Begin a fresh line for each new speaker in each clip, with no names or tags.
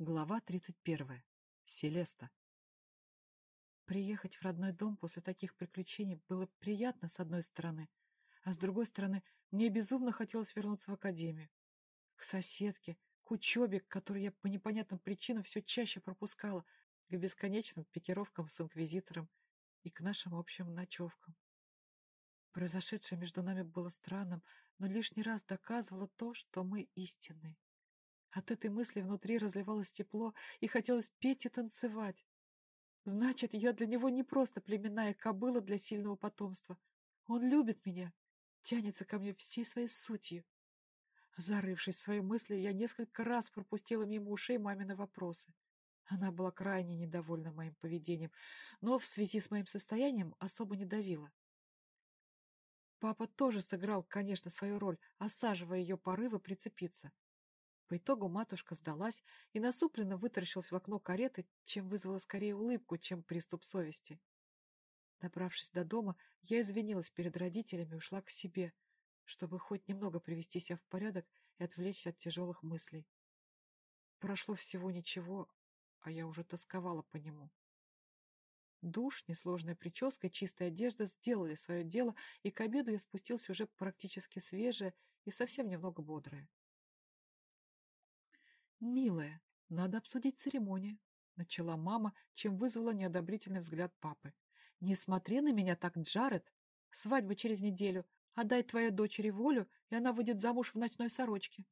Глава 31. Селеста. Приехать в родной дом после таких приключений было приятно с одной стороны, а с другой стороны мне безумно хотелось вернуться в академию. К соседке, к учебе, которую я по непонятным причинам все чаще пропускала, к бесконечным пикировкам с инквизитором и к нашим общим ночевкам. Произошедшее между нами было странным, но лишний раз доказывало то, что мы истинные. От этой мысли внутри разливалось тепло, и хотелось петь и танцевать. Значит, я для него не просто племенная кобыла для сильного потомства. Он любит меня, тянется ко мне всей своей сутью. Зарывшись в свои мысли, я несколько раз пропустила мимо ушей мамины вопросы. Она была крайне недовольна моим поведением, но в связи с моим состоянием особо не давила. Папа тоже сыграл, конечно, свою роль, осаживая ее порывы прицепиться. По итогу матушка сдалась и насупленно вытаращилась в окно кареты, чем вызвала скорее улыбку, чем приступ совести. Добравшись до дома, я извинилась перед родителями и ушла к себе, чтобы хоть немного привести себя в порядок и отвлечься от тяжелых мыслей. Прошло всего ничего, а я уже тосковала по нему. Душ, несложная прическа и чистая одежда сделали свое дело, и к обеду я спустился уже практически свежая и совсем немного бодрая. «Милая, надо обсудить церемонию», — начала мама, чем вызвала неодобрительный взгляд папы. «Не смотри на меня так, Джаред. Свадьба через неделю. Отдай твоей дочери волю, и она выйдет замуж в ночной сорочке».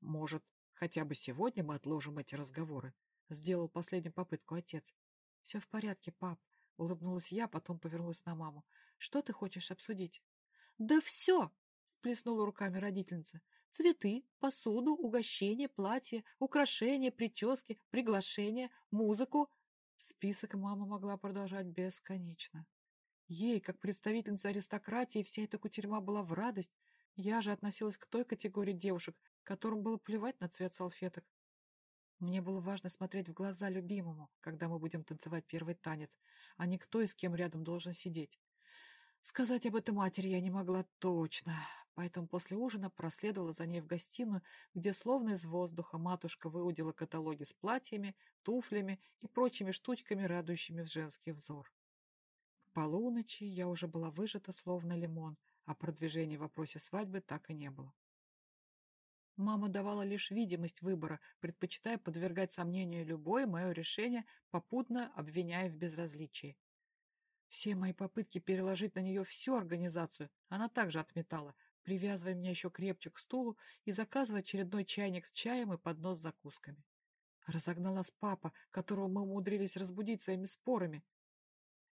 «Может, хотя бы сегодня мы отложим эти разговоры?» — сделал последнюю попытку отец.
«Все в порядке, пап», — улыбнулась я, потом повернулась на маму. «Что ты хочешь обсудить?» «Да все!» — сплеснула руками родительница. Цветы, посуду, угощения, платья, украшения, прически, приглашения, музыку. Список мама могла продолжать бесконечно. Ей, как представительница аристократии, вся эта кутерьма была в радость. Я же относилась к той категории девушек, которым было плевать на цвет салфеток. Мне было важно смотреть в глаза любимому, когда мы будем танцевать первый танец, а не кто и с кем рядом должен сидеть. Сказать об этом матери я не могла точно, поэтому после ужина проследовала за ней в гостиную, где словно из воздуха матушка выудила каталоги с платьями, туфлями и прочими штучками, радующими в женский взор. К полуночи я уже была выжата, словно лимон, а продвижения в вопросе свадьбы так и не было. Мама давала лишь видимость выбора, предпочитая подвергать сомнению любое мое решение, попутно обвиняя в безразличии. Все мои попытки переложить на нее всю организацию она также отметала, привязывая меня еще крепче к стулу и заказывая очередной чайник с чаем и поднос с закусками. Разогнал нас папа, которого мы умудрились разбудить своими спорами.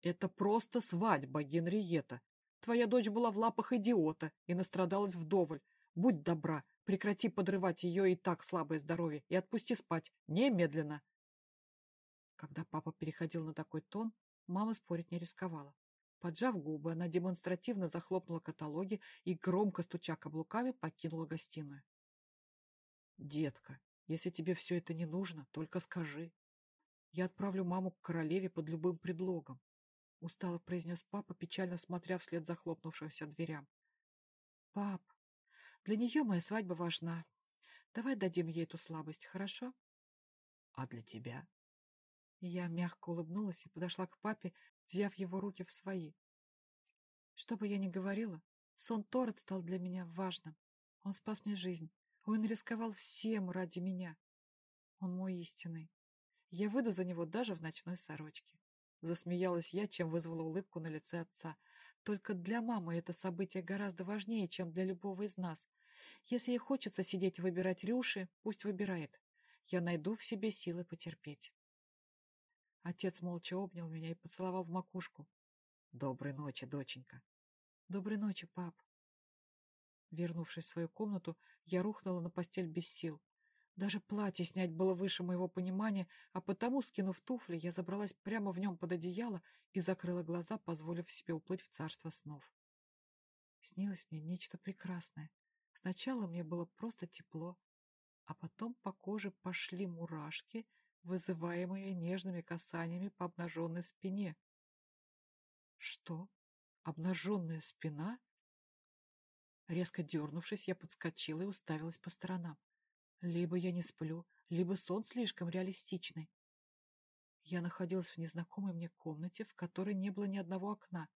«Это просто свадьба, Генриета. Твоя дочь была в лапах идиота и настрадалась вдоволь. Будь добра, прекрати подрывать ее и так слабое здоровье и отпусти спать. Немедленно!» Когда папа переходил на такой тон, Мама спорить не рисковала. Поджав губы, она демонстративно захлопнула каталоги и, громко стуча каблуками, покинула гостиную. «Детка, если тебе все это не нужно, только скажи. Я отправлю маму к королеве под любым предлогом», — устало произнес папа, печально смотря вслед захлопнувшимся дверям. «Пап, для нее моя свадьба важна. Давай дадим ей эту слабость, хорошо?»
«А для тебя?»
Я мягко улыбнулась и подошла к папе, взяв его руки в свои. Что бы я ни говорила, сон Торет стал для меня важным. Он спас мне жизнь. Он рисковал всем ради меня. Он мой истинный. Я выйду за него даже в ночной сорочке. Засмеялась я, чем вызвала улыбку на лице отца. Только для мамы это событие гораздо важнее, чем для любого из нас. Если ей хочется сидеть и выбирать рюши, пусть выбирает. Я найду в себе силы потерпеть. Отец молча обнял меня и поцеловал в макушку. «Доброй ночи, доченька!» «Доброй ночи, пап!» Вернувшись в свою комнату, я рухнула на постель без сил. Даже платье снять было выше моего понимания, а потому, скинув туфли, я забралась прямо в нем под одеяло и закрыла глаза, позволив себе уплыть в царство снов. Снилось мне нечто прекрасное. Сначала мне было просто тепло, а потом по коже пошли мурашки — вызываемые нежными касаниями по обнаженной спине. Что? Обнаженная спина? Резко дернувшись, я подскочила и уставилась по сторонам. Либо я не сплю, либо сон слишком реалистичный. Я находилась в незнакомой мне комнате, в которой не было ни одного окна.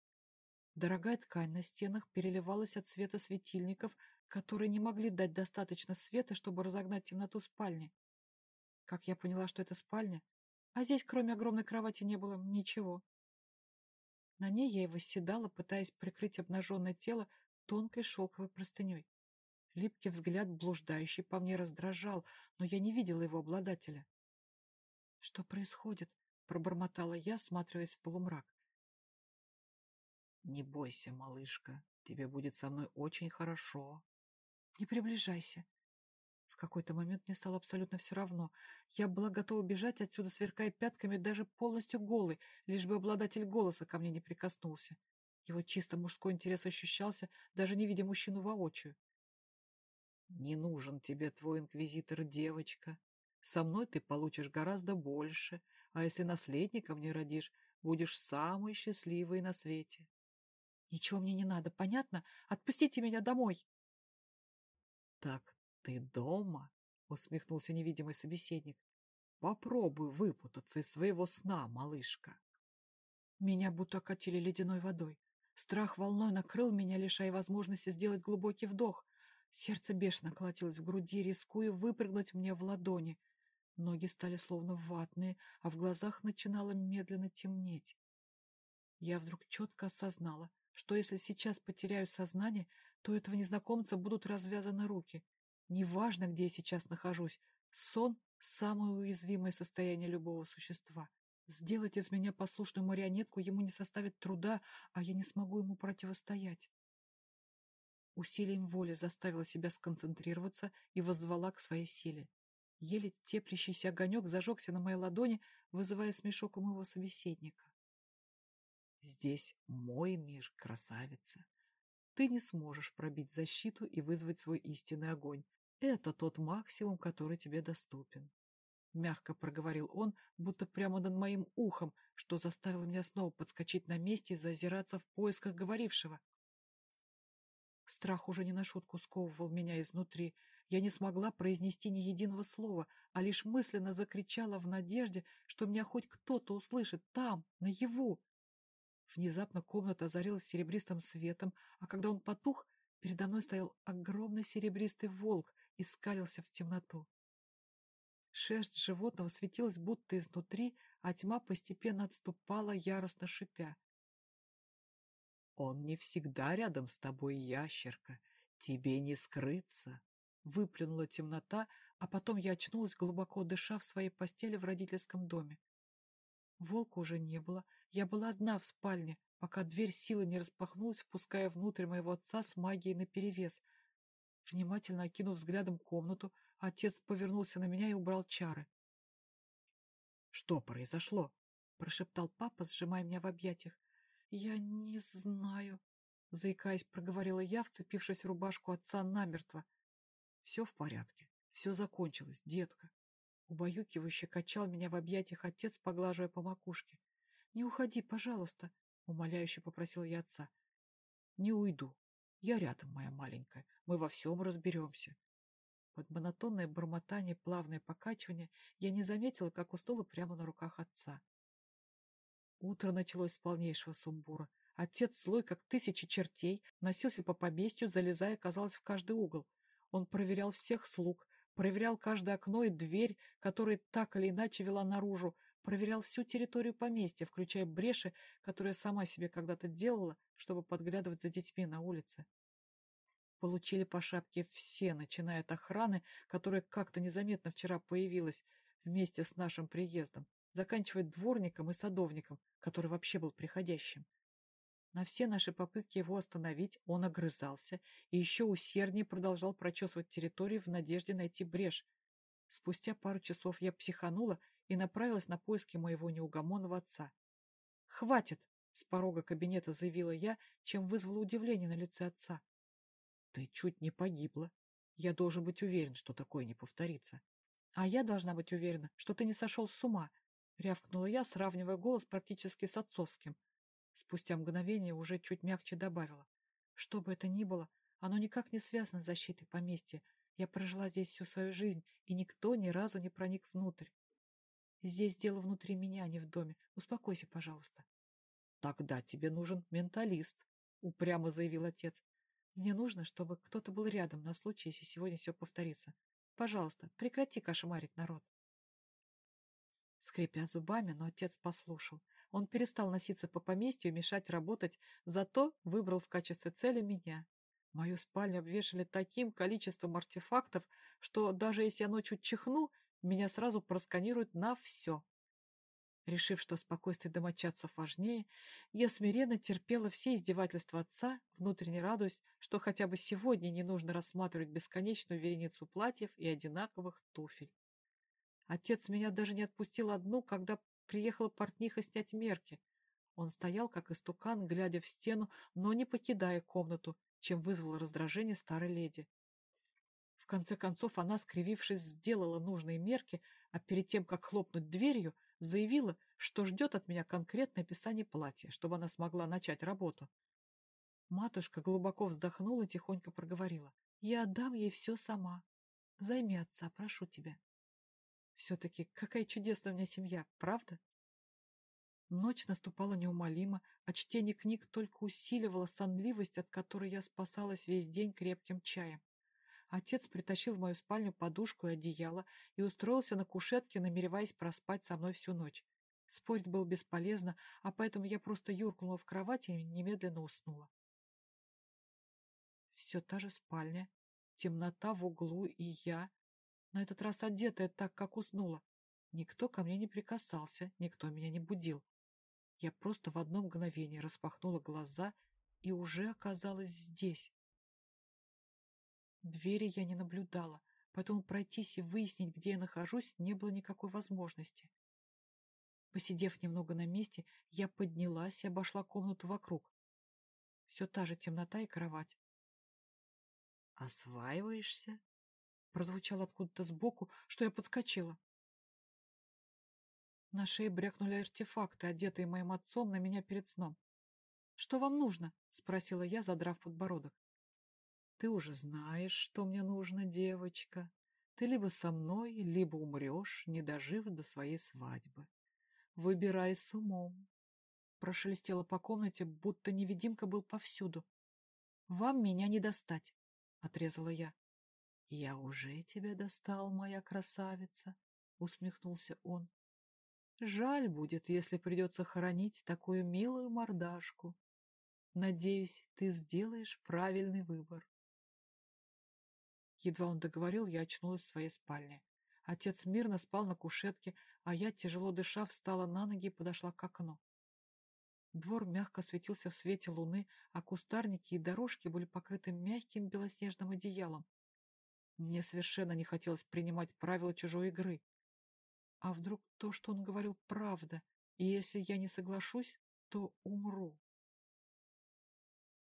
Дорогая ткань на стенах переливалась от света светильников, которые не могли дать достаточно света, чтобы разогнать темноту спальни. Как я поняла, что это спальня, а здесь кроме огромной кровати не было ничего. На ней я и восседала, пытаясь прикрыть обнаженное тело тонкой шелковой простыней. Липкий взгляд, блуждающий по мне, раздражал, но я не видела его обладателя. — Что происходит? — пробормотала я, сматриваясь в полумрак.
«Не бойся, малышка, тебе будет со мной очень хорошо».
«Не приближайся». В какой-то момент мне стало абсолютно все равно. Я была готова бежать отсюда, сверкая пятками, даже полностью голой, лишь бы обладатель голоса ко мне не прикоснулся. Его чисто мужской интерес ощущался, даже не видя мужчину воочию.
«Не нужен тебе твой инквизитор, девочка. Со мной ты получишь гораздо больше, а если наследника мне родишь, будешь самой счастливой на свете.
Ничего мне не надо, понятно? Отпустите меня домой.
Так ты дома? Усмехнулся невидимый собеседник. Попробуй выпутаться из своего сна, малышка.
Меня будто окатили ледяной водой. Страх волной накрыл меня, лишая возможности сделать глубокий вдох. Сердце бешено колотилось в груди, рискуя выпрыгнуть мне в ладони. Ноги стали словно ватные, а в глазах начинало медленно темнеть. Я вдруг четко осознала, что если сейчас потеряю сознание, то этого незнакомца будут развязаны руки. Неважно, где я сейчас нахожусь, сон — самое уязвимое состояние любого существа. Сделать из меня послушную марионетку ему не составит труда, а я не смогу ему противостоять. Усилием воли заставила себя сконцентрироваться и воззвала к своей силе. Еле теплящийся огонек зажегся на моей ладони, вызывая смешок у моего собеседника.
Здесь мой мир, красавица. Ты не сможешь пробить защиту и вызвать свой истинный огонь. Это тот максимум, который тебе доступен. Мягко проговорил он, будто прямо над моим ухом, что заставило меня снова подскочить на месте и зазираться в поисках говорившего. Страх уже не на шутку сковывал меня изнутри. Я не смогла произнести ни единого слова, а лишь мысленно закричала в надежде, что меня хоть кто-то услышит там, наяву. Внезапно комната озарилась серебристым светом, а когда он потух, передо мной стоял огромный серебристый волк и скалился в темноту. Шерсть животного светилась будто изнутри, а тьма постепенно отступала, яростно шипя. «Он не всегда рядом с тобой, ящерка. Тебе не скрыться!»
Выплюнула темнота, а потом я очнулась, глубоко дыша в своей постели в родительском доме. Волка уже не было, я была одна в спальне, пока дверь силы не распахнулась, впуская внутрь моего отца с магией наперевес. Внимательно окинув взглядом комнату, отец повернулся на меня и убрал чары.
— Что произошло? — прошептал папа, сжимая меня в объятиях.
— Я не знаю, — заикаясь, проговорила я, вцепившись в рубашку отца намертво. — Все в порядке, все закончилось, детка. Убаюкивающе качал меня в объятиях отец, поглаживая по макушке. «Не уходи, пожалуйста», — умоляюще попросил я отца.
«Не уйду. Я рядом, моя маленькая. Мы во всем разберемся».
Под монотонное бормотание, плавное покачивание я не заметила, как уснула прямо на руках отца. Утро началось с полнейшего сумбура. Отец, злой как тысячи чертей, носился по поместью, залезая, казалось, в каждый угол. Он проверял всех слуг, проверял каждое окно и дверь, которая так или иначе вела наружу, проверял всю территорию поместья, включая бреши, которые сама себе когда-то делала, чтобы подглядывать за детьми на улице. Получили по шапке все, начиная от охраны, которая как-то незаметно вчера появилась вместе с нашим приездом, заканчивая дворником и садовником, который вообще был приходящим. На все наши попытки его остановить он огрызался и еще усерднее продолжал прочесывать территорию в надежде найти брешь. Спустя пару часов я психанула и направилась на поиски моего неугомонного отца. «Хватит!» — с порога кабинета заявила я, чем вызвало удивление на лице отца. «Ты чуть не погибла. Я должен быть уверен, что такое не повторится». «А я должна быть уверена, что ты не сошел с ума», — рявкнула я, сравнивая голос практически с отцовским. Спустя мгновение уже чуть мягче добавила. «Что бы это ни было, оно никак не связано с защитой поместья. Я прожила здесь всю свою жизнь, и никто ни разу не проник внутрь. Здесь дело внутри меня, а не в доме. Успокойся, пожалуйста.
Тогда тебе нужен менталист, упрямо заявил отец.
Мне нужно, чтобы кто-то был рядом на случай, если сегодня все повторится. Пожалуйста, прекрати кошмарить народ. Скрипя зубами, но отец послушал. Он перестал носиться по поместью и мешать работать, зато выбрал в качестве цели меня. Мою спальню обвешали таким количеством артефактов, что даже если я ночью чихну, меня сразу просканируют на все. Решив, что спокойствие домочадцев важнее, я смиренно терпела все издевательства отца, внутренне радуясь, что хотя бы сегодня не нужно рассматривать бесконечную вереницу платьев и одинаковых туфель. Отец меня даже не отпустил одну, когда приехала портниха снять мерки. Он стоял, как истукан, глядя в стену, но не покидая комнату, чем вызвало раздражение старой леди. В конце концов она, скривившись, сделала нужные мерки, а перед тем, как хлопнуть дверью, заявила, что ждет от меня конкретное описание платья, чтобы она смогла начать работу. Матушка глубоко вздохнула и тихонько проговорила. «Я отдам ей все сама. Займи отца, прошу тебя». Все-таки какая чудесная у меня семья, правда? Ночь наступала неумолимо, а чтение книг только усиливало сонливость, от которой я спасалась весь день крепким чаем. Отец притащил в мою спальню подушку и одеяло и устроился на кушетке, намереваясь проспать со мной всю ночь. Спорить было бесполезно, а поэтому я просто юркнула в кровать и немедленно уснула. Все та же спальня, темнота в углу и я, на этот раз одетая так, как уснула. Никто ко мне не прикасался, никто меня не будил. Я просто в одно мгновение распахнула глаза и уже оказалась здесь. Двери я не наблюдала, поэтому пройтись и выяснить, где я нахожусь, не было никакой возможности. Посидев немного на месте, я поднялась и обошла комнату вокруг. Все та же темнота и кровать. «Осваиваешься?» прозвучало откуда-то сбоку, что я подскочила. На шее брякнули артефакты, одетые моим отцом на меня перед сном. «Что вам нужно?» — спросила я, задрав подбородок. «Ты уже знаешь, что мне нужно, девочка. Ты либо со мной, либо умрешь, не дожив до своей свадьбы. Выбирай с умом». Прошелестела по комнате, будто невидимка был повсюду. «Вам меня не достать», — отрезала я. «Я уже тебя достал, моя красавица», — усмехнулся он. «Жаль будет, если придется хоронить такую милую мордашку. Надеюсь, ты сделаешь правильный выбор». Едва он договорил, я очнулась в своей спальне. Отец мирно спал на кушетке, а я, тяжело дыша, встала на ноги и подошла к окну. Двор мягко светился в свете луны, а кустарники и дорожки были покрыты мягким белоснежным одеялом, мне совершенно не хотелось принимать правила чужой игры. А вдруг то, что он говорил, правда, и если я не соглашусь, то умру.